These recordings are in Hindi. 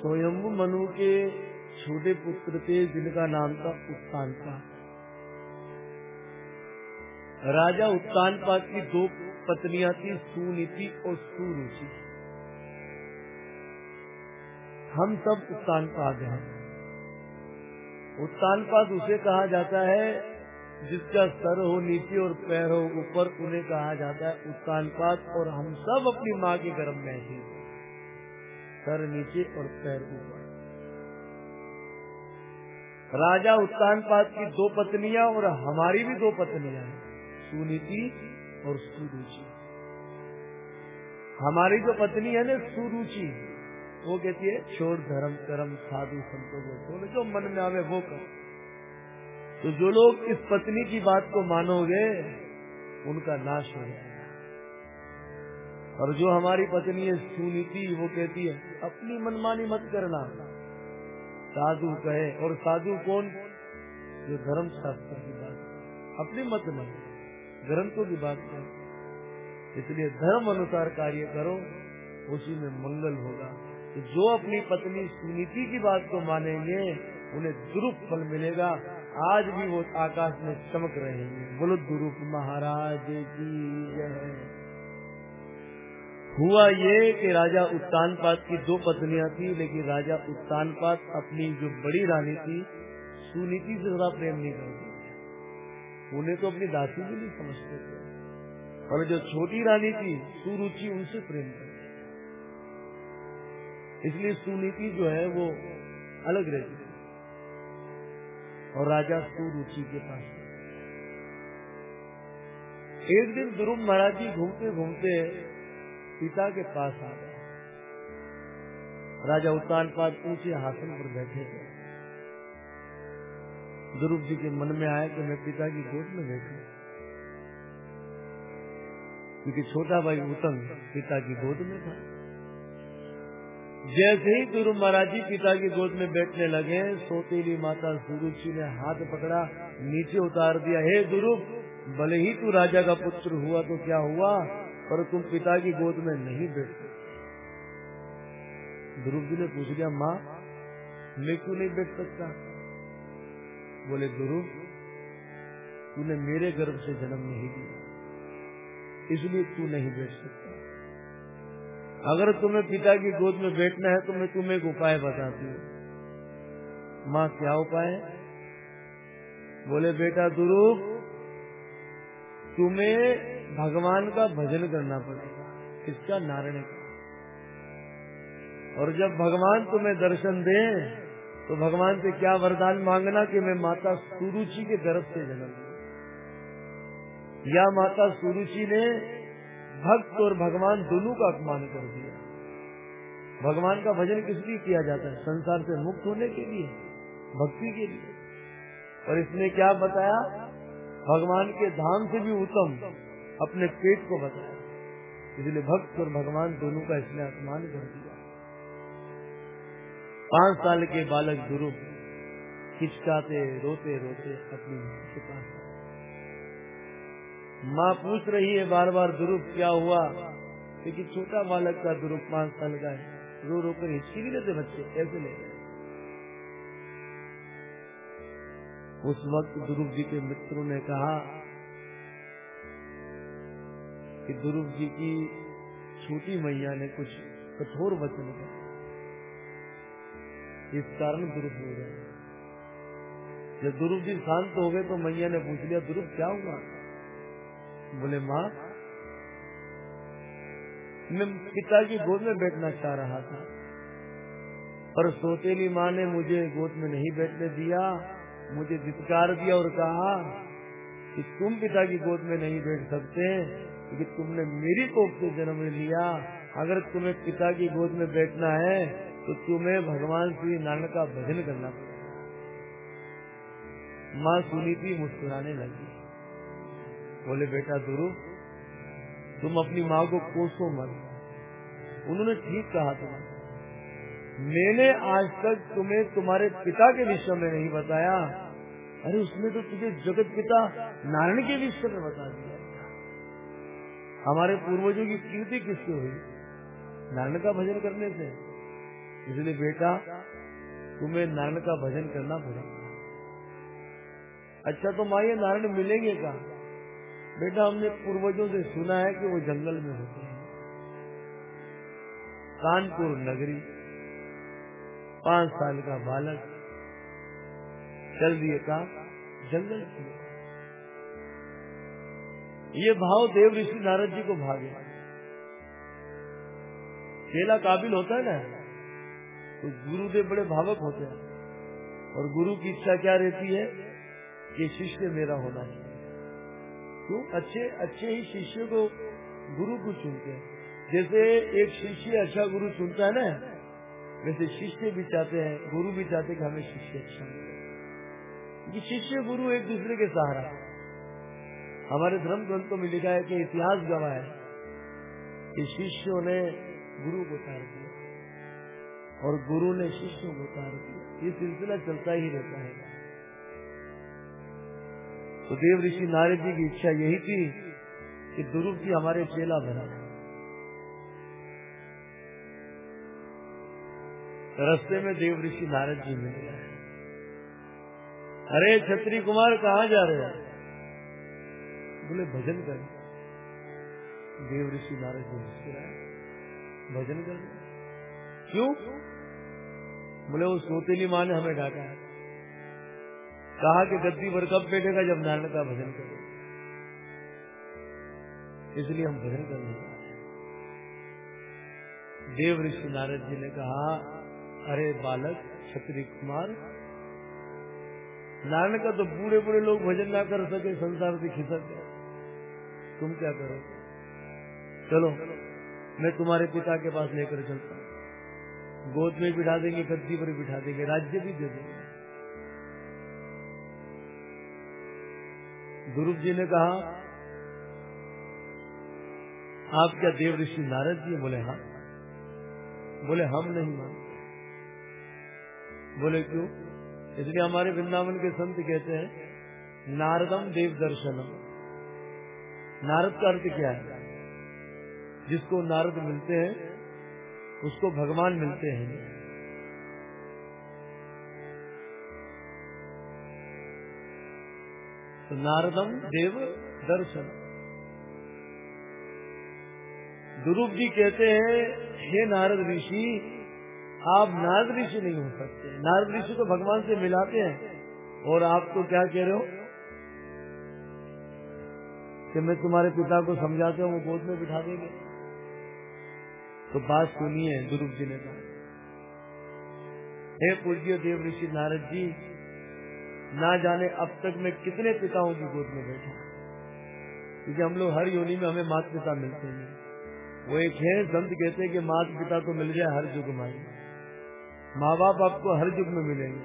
स्वयं मनु के छोटे पुत्र थे, जिनका नाम था उत्तान राजा उत्तान की दो पत्नियाँ थी सुनीति और सुरुचि हम सब उत्तान पाद हैं। उत्तान पाद उसे कहा जाता है, जिसका सर हो नीचे और पैर हो ऊपर, उन्हें कहा जाता है उत्तान पाद, और हम सब अपनी माँ के गर्भ में ही। सर नीचे और पैर ऊपर। राजा उत्तान पाद की दो पत्नियाँ और हमारी भी दो पत्नियाँ हैं, सुनीति और सुरुचि। हमारी जो पत्नी है ना, सुरुचि, वो कहती है, छोड़ धर्म, कर्म, साधु, संतों को छोड़, जो मन में आवे वो कर। तो जो लोग इस पत्नी की बात को मानोगे, उनका नाश हो जाएगा। और जो हमारी पत्नी है, सुनीति, वो कहती है, अपनी मनमानी मत करना। साधु कहे, और साधु कौन? जो धर्म शास्त्र की बात अपनी मत नहीं ग्रंथों की बात है। इसलिए धर्म अनुसार कार्य करो, उसी में मंगल होगा। तो जो अपनी पत्नी सुनीति की बात को मानेंगे, उन्हें दुरुप फल मिलेगा। आज भी वो आकाश में चमक रहे हैं। बोलो, दुरुप महाराज की जय। हुआ ये कि राजा उत्तान की दो पत्नियाँ थी, लेकिन राजा उत्तान अपनी जो बड़ी रानी थी, सुनीति से ज़्यादा प्रेम नहीं करती उन्हें तो अपनी दासी भी नहीं समझते थे। और जो छोटी रानी थी, सुरुचि उनसे प्रेम करती इसलिए सुनीति जो है, वो अलग रहती थी। और राजा सुरुचि के पास एक दिन ध्रुव महाराज जी घूमते घूमते पिता के पास आ गए राजा उत्तान पाद ऊँचे हासन पर बैठे थे। ध्रुव जी के मन में आया कि मैं पिता की गोद में बैठू। क्योंकि छोटा भाई उत्तम पिता की गोद में था। जैसे ही गुरु महाराज जी पिता की गोद में बैठने लगे, सोतेली माता सुरुचि ने हाथ पकड़ा, नीचे उतार दिया, हे गुरु, भले ही तू राजा का पुत्र हुआ तो क्या हुआ? पर तुम पिता की गोद में नहीं बैठ सकते ध्रुव जी ने पूछ लिया, माँ, मैं क्यों नहीं बैठ सकता? बोले गुरु तूने मेरे गर्भ से जन्म नहीं दिया इसलिए तू नहीं बैठ सकता। अगर तुम्हें पिता की गोद में बैठना है तो मैं तुम्हें एक उपाय बताती हूँ। माँ, क्या उपाय बोले, बेटा गुरु तुम्हें भगवान का भजन करना पड़ेगा किसका नारायण और जब भगवान तुम्हें दर्शन दे तो भगवान से क्या वरदान मांगना कि मैं माता सुरुचि के गर्भ से जन्म या माता सुरुचि ने भक्त और भगवान दोनों का अपमान कर दिया? भगवान का भजन किस लिए किया जाता है? संसार से मुक्त होने के लिए, भक्ति के लिए। और इसने क्या बताया? भगवान के धाम से भी उत्तम अपने पेट को बताया इसलिए भक्त और भगवान दोनों का इसने अपमान कर दिया। पाँच साल के बालक ध्रुव खिचकाते रोते रोते अपनी के पास माँ पूछ रही है बार बार ध्रुव क्या हुआ? क्योंकि छोटा बालक का ध्रुव पाँच साल का है। रो रो कर हिचकी नहीं लेते बच्चे कैसे ले उस वक्त ध्रुव जी के मित्रों ने कहा कि ध्रुव जी की छोटी मैया ने कुछ कठोर वचन कहा। इस कारण दुरुप हो गए। जब दुरुप जी शांत हो गए तो मैया ने पूछ लिया दुरुप क्या हुआ? बोले, माँ, मैं पिता की गोद में बैठना चाह रहा था, पर सोतेली माँ ने मुझे गोद में नहीं बैठने दिया। मुझे धिकार दिया और कहा कि तुम पिता की गोद में नहीं बैठ सकते, क्योंकि तुमने मेरी कोप से जन्म लिया। अगर तुम्हें पिता की गोद में बैठना है तो तुम्हें भगवान श्री नारायण का भजन करना पड़ेगा। माँ सुनी थी मुस्कुराने लगी। बोले, बेटा दुरु, तुम अपनी माँ को कोसो मत। उन्होंने ठीक कहा तुम मैंने आज तक तुम्हें तुम्हारे पिता के विषय में नहीं बताया। अरे उसने तो तुझे जगत पिता नारायण के विषय में बता दिया। हमारे पूर्वजों की कीर्ति किससे हुई? नारायण का भजन करने से। इसलिए बेटा, तुम्हें नारायण का भजन करना पड़ा। अच्छा तो माँ नारायण मिलेंगे कहा? बेटा, हमने पूर्वजों से सुना है कि वो जंगल में होते हैं। कानपुर नगरी। पाँच साल का बालक। चल दिए का जंगल ये भाव देव ऋषि नारद जी को भागे। चेला काबिल होता है ना तो गुरुदेव बड़े भावक होते हैं। और गुरु की इच्छा क्या रहती है? कि शिष्य मेरा होना चाहिए क्यों? अच्छे अच्छे ही शिष्य को गुरु को चुनते हैं। जैसे एक शिष्य अच्छा गुरु चुनता है ना वैसे शिष्य भी चाहते हैं, गुरु भी चाहते कि हमें शिष्य अच्छा क्योंकि शिष्य गुरु एक दूसरे के सहारा हमारे धर्म ग्रंथों में लिखा है कि इतिहास गवाह है कि शिष्यों ने गुरु को तार दिया और गुरु ने शिष्यों को तार दिया। ये सिलसिला चलता ही रहता है। तो देव ऋषि नारद जी की इच्छा यही थी कि दुरुप जी हमारे चेला बना। रस्ते में देव ऋषि नारद जी मिल गए। अरे छत्री कुमार, कहाँ जा रहे हैं? बोले, भजन कर। देव ऋषि नारद जी मुस्कुराए। भजन कर क्यों? बोले, वो सोतेली माँ ने हमें डाका है। कहा कि गद्दी पर कब बैठेगा जब नारायण का भजन करेगा इसलिए हम भजन करने देव ऋषि नारद जी ने कहा अरे बालक छत्री कुमार नारायण का तो बूढ़े बूढ़े लोग भजन ना कर सके, संसार से खिसक गए तुम क्या करो चलो, मैं तुम्हारे पिता के पास लेकर चलता हूँ। गोद में बिठा देंगे, गद्दी पर बिठा देंगे, राज्य भी दे देंगे। गुरु जी ने कहा, आप क्या देव ऋषि नारद जी बोले हाँ। बोले, हम नहीं मानते। बोले, क्यों? इसलिए हमारे वृंदावन के संत कहते हैं, नारदम देव दर्शनम नारद का अर्थ क्या है? जिसको नारद मिलते हैं, उसको भगवान मिलते हैं। तो नारदम देव दर्शन दुरूप जी कहते हैं, हे नारद ऋषि आप नारद ऋषि नहीं हो सकते। नारद ऋषि तो भगवान से मिलाते हैं। और आप तो क्या कह रहे हो? कि मैं तुम्हारे पिता को समझाते हूँ, वो गोद में बिठा देंगे। तो बात सुनिए दुरूप जी ने कहा। हे पूज्य देव ऋषि नारद जी, ना जाने अब तक मैं कितने पिताओं की गोद में बैठा। क्योंकि हम लोग हर योनि में हमें माता पिता मिलते हैं। वो एक है, संत कहते हैं कि माता पिता तो मिल जाए हर युग में माँ बाप आपको हर युग में मिलेंगे,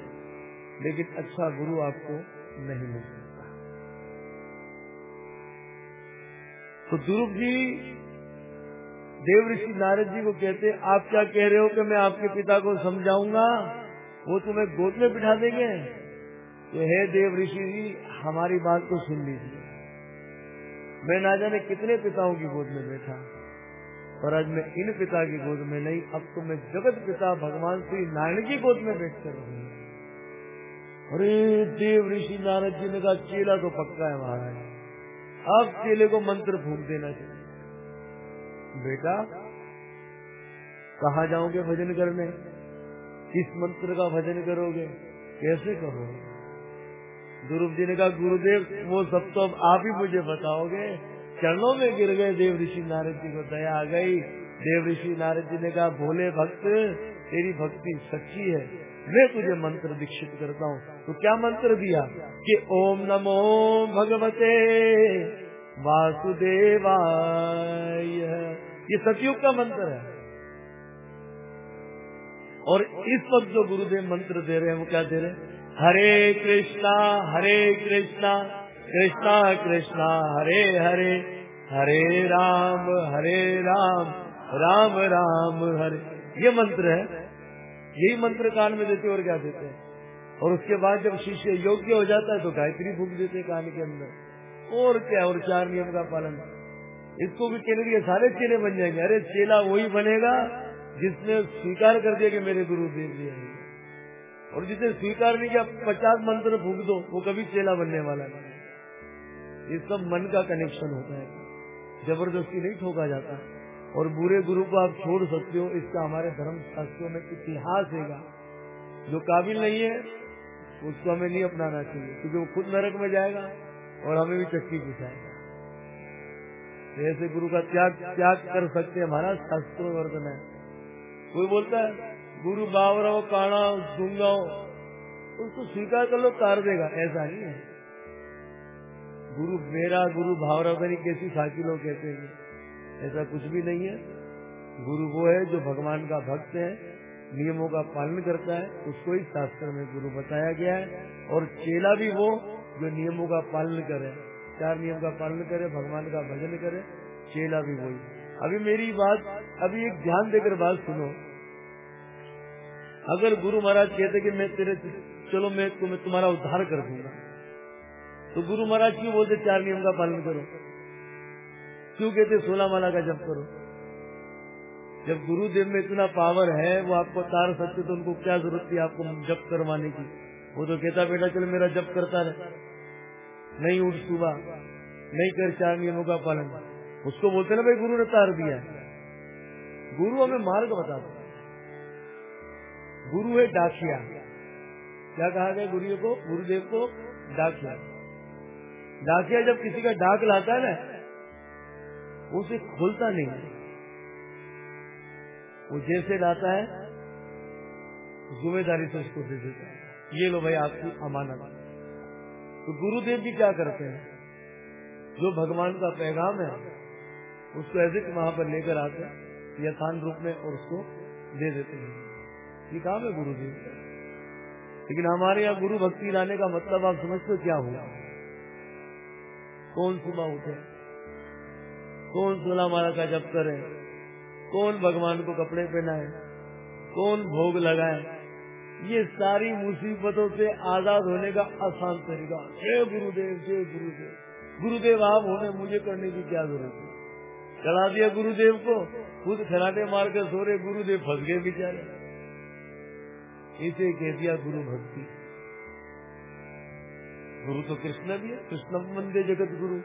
लेकिन अच्छा गुरु आपको नहीं मिल सकता। तो ध्रुव जी, देव ऋषि नारद जी को कहते, आप क्या कह रहे हो कि मैं आपके पिता को समझाऊँगा? वो तुम्हें गोद में बिठा देंगे। तो हे देव ऋषि जी, हमारी बात को सुन लीजिए। मैं ना जाने कितने पिताओं की गोद में बैठा। और आज मैं इन पिता की गोद में नहीं, अब तो मैं जगत पिता भगवान श्री नारायण की गोद में बैठ कर रहूँगा अरे देव ऋषि नारद जी ने कहा चेला तो पक्का है महाराज अब चेले को मंत्र फूक देना चाहिए। बेटा, कहा जाओगे भजन करने? किस मंत्र का भजन करोगे? कैसे करोगे गुरु जी ने कहा, गुरुदेव, वो सब तो अब आप ही मुझे बताओगे। चरणों में गिर गए देव ऋषि नारद जी को दया आ गई। देव ऋषि नारद जी ने कहा, भोले भक्त, तेरी भक्ति सच्ची है। मैं तुझे मंत्र दीक्षित करता हूँ। तो क्या मंत्र दिया? कि ओम नमो भगवते वासुदेवाय। ये सतयुग का मंत्र है। और इस वक्त जो गुरुदेव मंत्र दे रहे हैं, वो क्या दे रहे हैं? हरे कृष्णा हरे कृष्णा। कृष्णा कृष्णा, हरे हरे हरे राम हरे राम राम राम, हरे। ये मंत्र है। यही मंत्र कान में देते और क्या देते हैं? और उसके बाद जब शिष्य योग्य हो जाता है तो गायत्री फूक देते कान के अंदर। और क्या और चार नियम का पालन। इसको भी कहने के सारे चेले बन जाएँगे। अरे चेला वही बनेगा जिसने स्वीकार कर दिया कि मेरे गुरु देव जी और जिसने स्वीकार नहीं किया, पचास मंत्र फूक दो, वो कभी चेला बनने वाला नहीं। ये सब मन का कनेक्शन होता है। ज़बरदस्ती नहीं ठोका जाता। और बुरे गुरु को आप छोड़ सकते हो, इसका हमारे धर्म शास्त्रों में इतिहास है जो काबिल नहीं है, उसको हमें नहीं अपनाना चाहिए, क्योंकि वो खुद नरक में जाएगा और हमें भी चक्की पिछाएगा तो ऐसे गुरु का त्याग त्याग कर सकते हैं, हमारा शास्त्रों वर्तन है। कोई बोलता है, गुरु बावराव काणा गुंगाओ उसको स्वीकार कर लो, तार देगा। ऐसा नहीं है। गुरु, मेरा गुरु भावराव नहीं, कैसी साकी लोग कहते हैं? ऐसा कुछ भी नहीं है। गुरु वो है जो भगवान का भक्त है, नियमों का पालन करता है, उसको ही शास्त्र में गुरु बताया गया है। और चेला भी वो जो नियमों का पालन करे, चार नियम का पालन करे, भगवान का भजन करे, चेला भी वही। अभी मेरी बात, अभी एक ध्यान देकर बात सुनो। अगर गुरु महाराज कहते कि मैं तेरे, चलो मैं तुम्हें तुम्हारा उद्धार कर दूँगा। तो गुरु महाराज क्यों बोलते, चार नियम का पालन करो। क्यों कहते सोलह माला का जप करो। जब गुरुदेव में इतना पावर है, वो आपको तार सकते तो उनको क्या ज़रूरत थी आपको जप करवाने की? वो तो कहता, बेटा चलो, मेरा जप करता रहे। नहीं उठ सुबह, नहीं कर चार नियमों का पालन। उसको बोलते ना, भाई, गुरु ने तार दिया गुरु हमें मार्ग बताता गुरु है डाकिया। क्या कहा गया गुरु को? गुरुदेव को डाकिया। डाकिया जब किसी का डाक लाता है ना उसे खोलता नहीं वो जैसे लाता है, ज़िम्मेदारी से उसको दे देता है। ये लो भाई, आपकी अमानत। तो गुरुदेव भी क्या करते हैं? जो भगवान का पैगाम है, उसको ऐसे वहाँ पर लेकर आते हैं, यथान रूप में और उसको दे देते हैं। ये काम है गुरुदेव जी लेकिन हमारे यहाँ गुरु भक्ति लाने का मतलब आप समझते क्या हुआ? कौन सुबह उठे? कौन सोलह माला का जप करे? कौन भगवान को कपड़े पहनाए? कौन भोग लगाए? ये सारी मुसीबतों से आज़ाद होने का आसान तरीका। जय गुरुदेव जय गुरुदेव। गुरुदेव, आप होने, मुझे करने की क्या ज़रूरत है? चढ़ा दिया गुरुदेव को, खुद खराटे मार कर सो रहे गुरुदेव फंस गए बेचारे। इसे कह दिया गुरु भक्ति। गुरु तो कृष्ण भी है, कृष्ण मंदे जगत गुरु।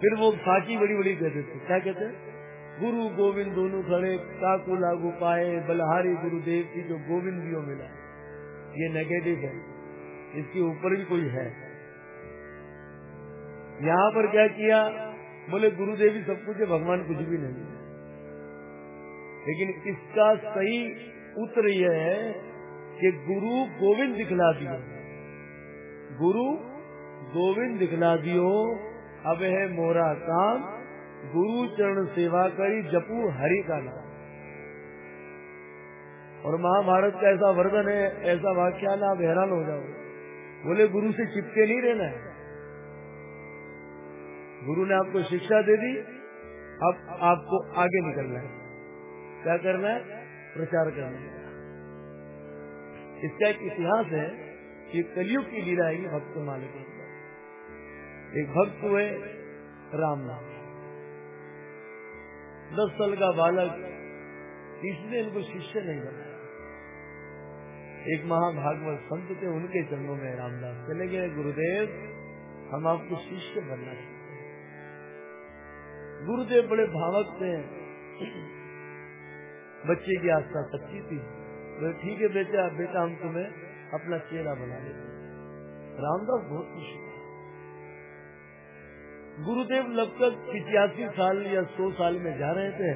फिर वो साची बड़ी बड़ी कहते थे क्या कहते हैं? गुरु गोविंद दोनों खड़े, काकू लागू पाए, बलहारी गुरुदेव की जो गोविंदियों मिला। ये नेगेटिव है, इसके ऊपर भी कोई है। यहाँ पर क्या किया? बोले, गुरुदेव ही सब कुछ है, भगवान कुछ भी नहीं लेकिन इसका सही उत्तर यह है कि गुरु गोविंद दिखला दियो। गुरु गोविंद दिखला दियो। अब है मोरा काम। गुरु चरण सेवा करी, जपू हरि का नाम। और महाभारत का ऐसा वर्णन है, ऐसा वाक्य ना आप हैरान हो जाओ। बोले, गुरु से चिपके नहीं रहना है। गुरु ने आपको शिक्षा दे दी, अब आपको आगे निकलना है। क्या करना है? प्रचार करने इसका एक इतिहास है कि कलयुग की लीला है भक्त माल के एक भक्त हुए रामनाथ दस साल का बालक इसने इनको शिष्य नहीं बनाया। एक महाभागवत संत थे, उनके चरणों में रामदास चले गए। गुरुदेव, हम आपको शिष्य बनना चाहते हैं। गुरुदेव बड़े भावक थे। बच्चे की आस्था सच्ची थी। तो ठीक है बेटा बेटा, हम तुम्हें अपना चेहरा बना लेते रामदास बहुत खुश गुरुदेव लगभग पिचासी साल या सौ साल में जा रहे थे।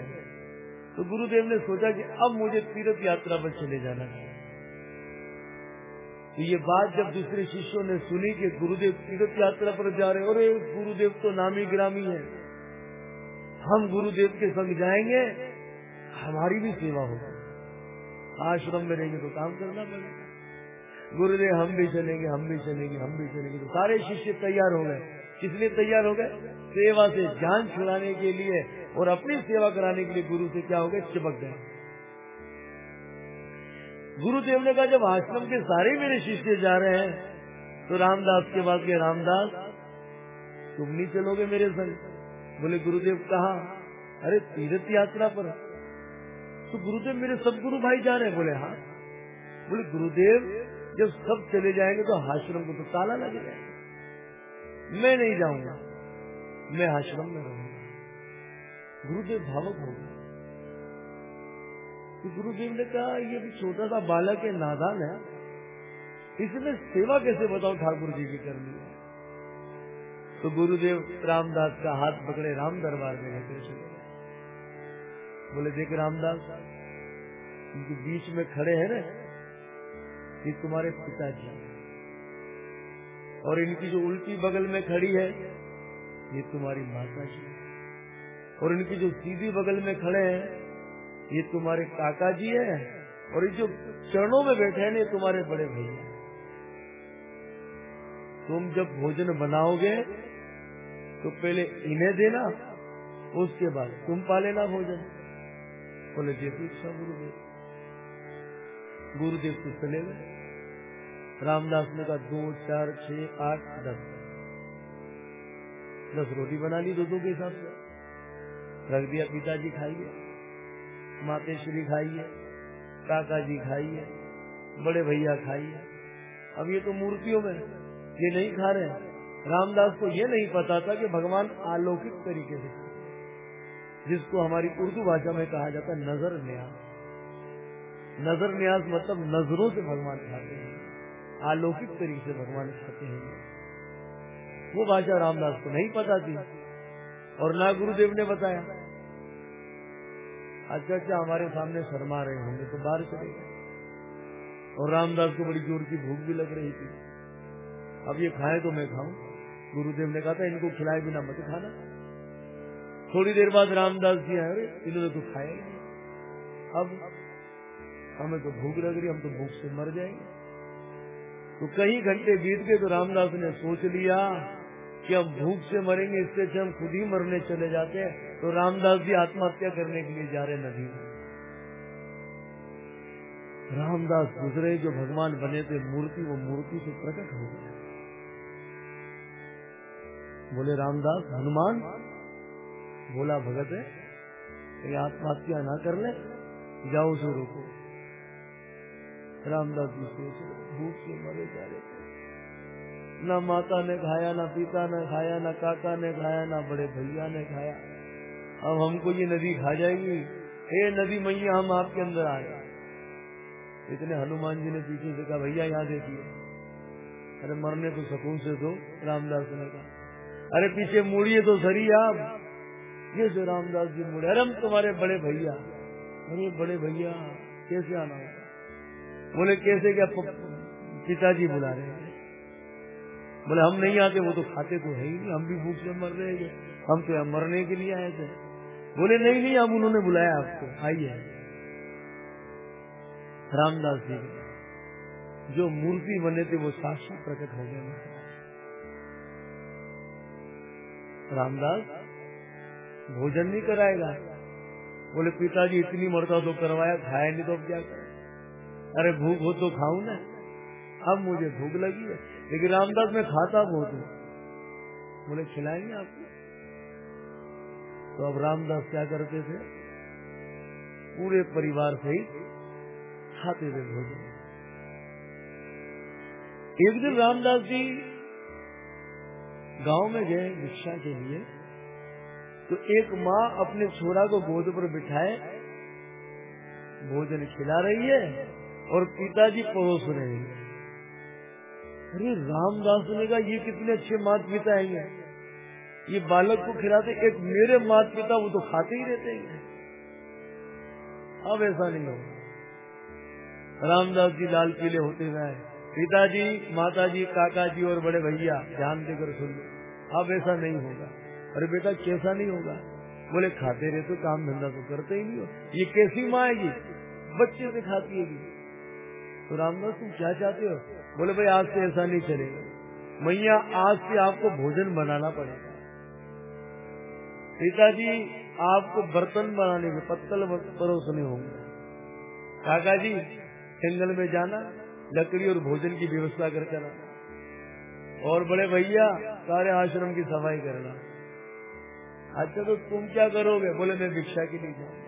तो गुरुदेव ने सोचा कि अब मुझे तीर्थ यात्रा पर चले जाना है। तो ये बात जब दूसरे शिष्यों ने सुनी कि गुरुदेव तीर्थ यात्रा पर जा रहे और गुरुदेव तो नामी ग्रामी है। हम गुरुदेव के संग जाएँगे, हमारी भी सेवा होगी। आश्रम में रहेंगे तो काम करना पड़ेगा। गुरुदेव, हम भी चलेंगे, हम भी चलेंगे, हम भी चलेंगे। तो सारे शिष्य तैयार हो गए। किसलिए तैयार हो गए? सेवा से जान छुड़ाने के लिए और अपनी सेवा कराने के लिए गुरु से क्या हो गए? चिपक गए। गुरुदेव ने कहा, जब आश्रम के सारे मेरे शिष्य जा रहे हैं तो रामदास के बाद के रामदास, तुम नहीं चलोगे मेरे संग? बोले, गुरुदेव कहा? अरे, तीर्थ यात्रा पर। तो गुरुदेव मेरे सब गुरु भाई जा रहे हैं। बोले हाँ। बोले, गुरुदेव जब सब चले जाएँगे तो आश्रम को तो ताला लग जाएगा। मैं नहीं जाऊँगा। मैं आश्रम में रहूँगा। गुरुदेव भावक हो गए। तो गुरुदेव ने कहा, ये भी छोटा सा बालक है, नादान है। इसने सेवा कैसे बताओ ठाकुर जी की करनी है? तो गुरुदेव रामदास का हाथ पकड़े राम दरबार में लेकर चले बोले, देख रामदास बीच में खड़े हैं ना ये तुम्हारे पिताजी। और इनकी जो उल्टी बगल में खड़ी है, ये तुम्हारी माता जी और इनकी जो सीधी बगल में खड़े हैं, ये तुम्हारे काका जी है, और ये जो चरणों में बैठे हैं, ये तुम्हारे बड़े भैया तुम जब भोजन बनाओगे तो पहले इन्हें देना, उसके बाद तुम पा लेना भोजन। बोले, जैसे इच्छा गुरुदेव गुरुदेव तो चले गए। रामदास ने कहा, दो, चार, छह, आठ, दस। दस रोटी बना ली दो के हिसाब से। रख दिया, पिताजी खाइए मातेश्वरी खाइए, काका जी खाइए, बड़े भैया खाइए। अब ये तो मूर्तियों में ये नहीं खा रहे रामदास को ये नहीं पता था कि भगवान अलौकिक तरीके से जिसको हमारी उर्दू भाषा में कहा जाता नज़र न्यास नज़र न्यास मतलब नज़रों से भगवान खाते हैं। अलौकिक तरीके से भगवान खाते हैं। वो भाषा रामदास को नहीं पता थी और ना गुरुदेव ने बताया। अच्छा अच्छा हमारे सामने शर्मा रहे होंगे तो बाहर चले गए। और रामदास को बड़ी ज़ोर की भूख भी लग रही थी। अब ये खाए तो मैं खाऊं। गुरुदेव ने कहा था, इनको खिलाए बिना मत खाना। थोड़ी देर बाद रामदास जी आए इन्होंने तो खाया अब हमें तो भूख लग रही, हम तो भूख से मर जाएँगे। तो कई घंटे बीत गए तो रामदास ने सोच लिया कि हम भूख से मरेंगे, इससे अच्छा हम खुद ही मरने चले जाते हैं। तो रामदास जी आत्महत्या करने के लिए जा रहे नदी में। रामदास गुजरे, जो भगवान बने थे, मूर्ति, वो मूर्ति से प्रकट हो गया बोले, रामदास, हनुमान? बोला, भगत है आत्महत्या ना कर ले, जाओ उसे रोको। रामदास जी सोच भूख से मरे जा रहे थे। न माता ने खाया, न पिता ने खाया, न काका ने खाया, न बड़े भैया ने खाया। अब हमको ये नदी खा जाएगी। हे नदी मैया, हम आपके अंदर आए। इतने हनुमान जी ने पीछे से कहा, भैया, यहाँ देखिए। अरे, मरने को सुकून से दो रामदास ने कहा। अरे, पीछे मुड़िए तो सरी आप। ये जो रामदास जी मुड़े, अरे, हम तुम्हारे बड़े भैया। अरे, बड़े भैया, कैसे आना? बोले, कैसे क्या पिताजी बुला रहे हैं। बोले, हम नहीं आते, वो तो खाते तो है ही नहीं, हम भी भूख से मर रहे हैं। हम तो यहाँ मरने के लिए आए थे। बोले, नहीं नहीं, अब उन्होंने बुलाया आपको, आइए। रामदास जी जो मूर्ति बने थे, वो साक्षी प्रकट हो गए रामदास, भोजन नहीं कराएगा? बोले, पिताजी, इतनी मरता तो करवाया, खाया नहीं तो अब क्या करें? अरे भूख हो तो खाऊ ना। अब मुझे भूख लगी है। लेकिन रामदास, में खाता बहुत हूँ। बोले, खिलाएँगे आपको? तो अब रामदास क्या करते थे? पूरे परिवार सहित खाते थे भोजन। एक दिन रामदास जी गाँव में गए, भिक्षा के लिए। तो एक माँ अपने छोरा को गोद पर बिठाए, भोजन खिला रही है। और पिताजी परोस रहे हैं। अरे रामदास ने कहा, ये कितने अच्छे मात पिता हैं ये। बालक को खिलाते, एक मेरे मात पिता वो तो खाते ही रहते हैं। अब ऐसा नहीं होगा। रामदास जी लाल पीले होते गए पिताजी, माताजी काका जी और बड़े भैया, ध्यान देकर सुन लो। अब ऐसा नहीं होगा। अरे बेटा, कैसा नहीं होगा? बोले, खाते रहते तो काम धंधा तो करते ही नहीं हो। ये कैसी माँ है बच्चे से खाती है तो रामदास तुम क्या चाहते हो? बोले, भाई, आज से ऐसा नहीं चलेगा। मैया, आज से आपको भोजन बनाना पड़ेगा। पिताजी, आपको बर्तन बनाने में पत्तल परोसने होंगे। काका जी जंगल में जाना, लकड़ी और भोजन की व्यवस्था कर करना। और बड़े भैया, सारे आश्रम की सफ़ाई करना। अच्छा तो तुम क्या करोगे? बोले, मैं भिक्षा के लिए जाऊँगा।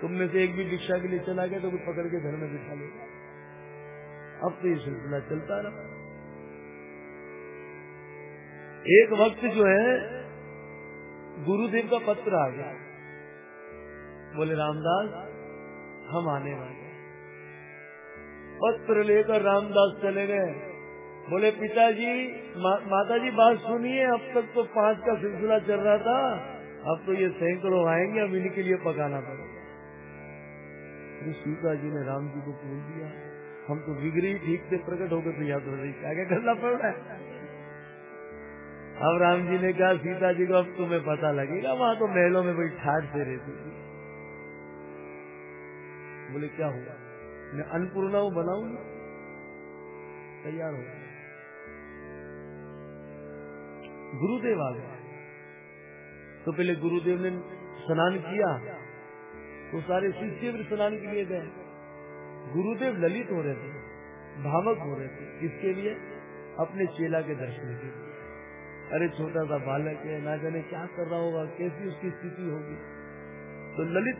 तुम में से एक भी भिक्षा के लिए चला गया तो कुछ पकड़ के घर में बिठा लेगा। अब तो ये सिलसिला चलता रहा। एक वक्त जो है गुरुदेव का पत्र आ गया। बोले रामदास हम आने वाले पत्र लेकर रामदास चले गए। बोले पिताजी मा, माता जी बात सुनिए अब तक तो पाँच का सिलसिला चल रहा था। अब तो ये सैकड़ों आएँगे अब इन्हीं के लिए पकाना पड़ेगा। सीता जी ने राम जी को पूछ दिया। हम तो बिगड़ी ठीक से प्रकट होकर तो हो रही क्या करना पड़ रहा है। अब राम जी ने कहा, सीता जी को अब तुम्हें पता लगेगा, वहाँ तो महलों में बड़ी ठाट से रहती थी। बोले, क्या हुआ? मैं अन्नपूर्णा बनाऊ तैयार हो गुरुदेव आ गए। तो पहले गुरुदेव ने स्नान किया तो सारे शिष्य भी स्नान के लिए गए। गुरुदेव ललित हो रहे थे, भावक हो रहे थे किसके लिए अपने चेला के दर्शन के लिए। अरे छोटा सा बालक है, ना जाने क्या कर रहा होगा, कैसी उसकी स्थिति होगी। तो ललित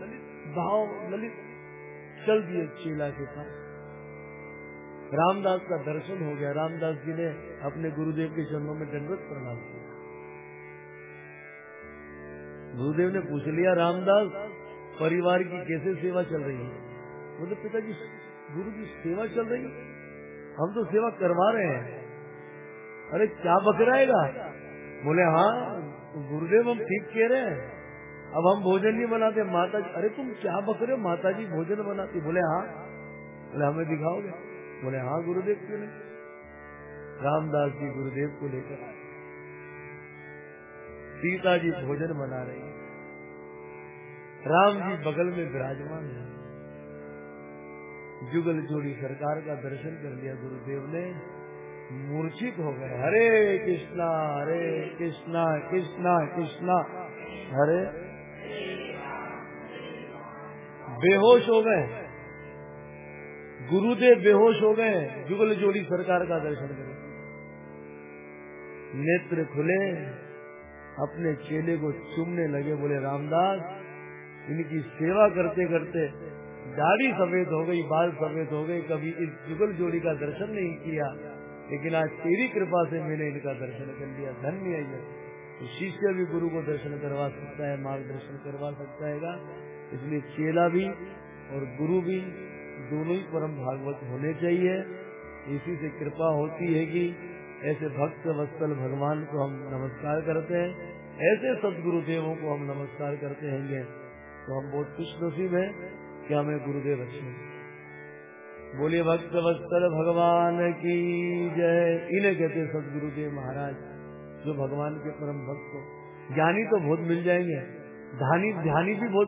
भाव, ललित चल दिए चेला के पास। रामदास का दर्शन हो गया। रामदास जी ने अपने गुरुदेव के चरणों में दंडवत प्रणाम किया। गुरुदेव ने पूछ लिया, रामदास, परिवार की कैसे सेवा चल रही है? बोले, पिताजी, गुरु की सेवा चल रही हम तो सेवा करवा रहे हैं। अरे, क्या बकराएगा बोले हाँ गुरुदेव, हम ठीक कह रहे हैं। अब हम भोजन नहीं बनाते। माता जी अरे, तुम क्या बकरे हो? माता जी भोजन बनाती। बोले हाँ। बोले, हमें दिखाओगे? बोले हाँ गुरुदेव क्यों नहीं? रामदास जी गुरुदेव को लेकर आए। सीता जी भोजन बना रही राम जी बगल में विराजमान है। जुगल जोड़ी सरकार का दर्शन कर लिया गुरुदेव ने, मूर्छित हो गए। हरे कृष्णा हरे कृष्णा कृष्णा कृष्णा। हरे। बेहोश हो गए। गुरुदेव बेहोश हो गए, जुगल जोड़ी सरकार का दर्शन करें नेत्र खुले, अपने चेले को चुमने लगे, बोले, रामदास, इनकी सेवा करते करते दाढ़ी सफ़ेद हो गई, बाल सफ़ेद हो गए, कभी इस जुगल जोड़ी का दर्शन नहीं किया, लेकिन आज तेरी कृपा से मैंने इनका दर्शन कर लिया। धन्य है तो शिष्य भी गुरु को दर्शन करवा सकता है, मार्गदर्शन करवा सकता है इसलिए चेला भी और गुरु भी दोनों ही परम भागवत होने चाहिए। इसी से कृपा होती है कि ऐसे भक्त वत्सल भगवान को हम नमस्कार करते हैं, ऐसे सदगुरु देवों को हम नमस्कार करते हैं तो हम बहुत खुश नसीब है। कि मैं गुरुदेव अच्छे बोले भक्त वत्सल भगवान की जय। इन्हें कहते सदगुरुदेव महाराज, जो भगवान के परम भक्त हो। ज्ञानी तो बहुत मिल जाएँगे। ध्यानी ध्यानी भी बहुत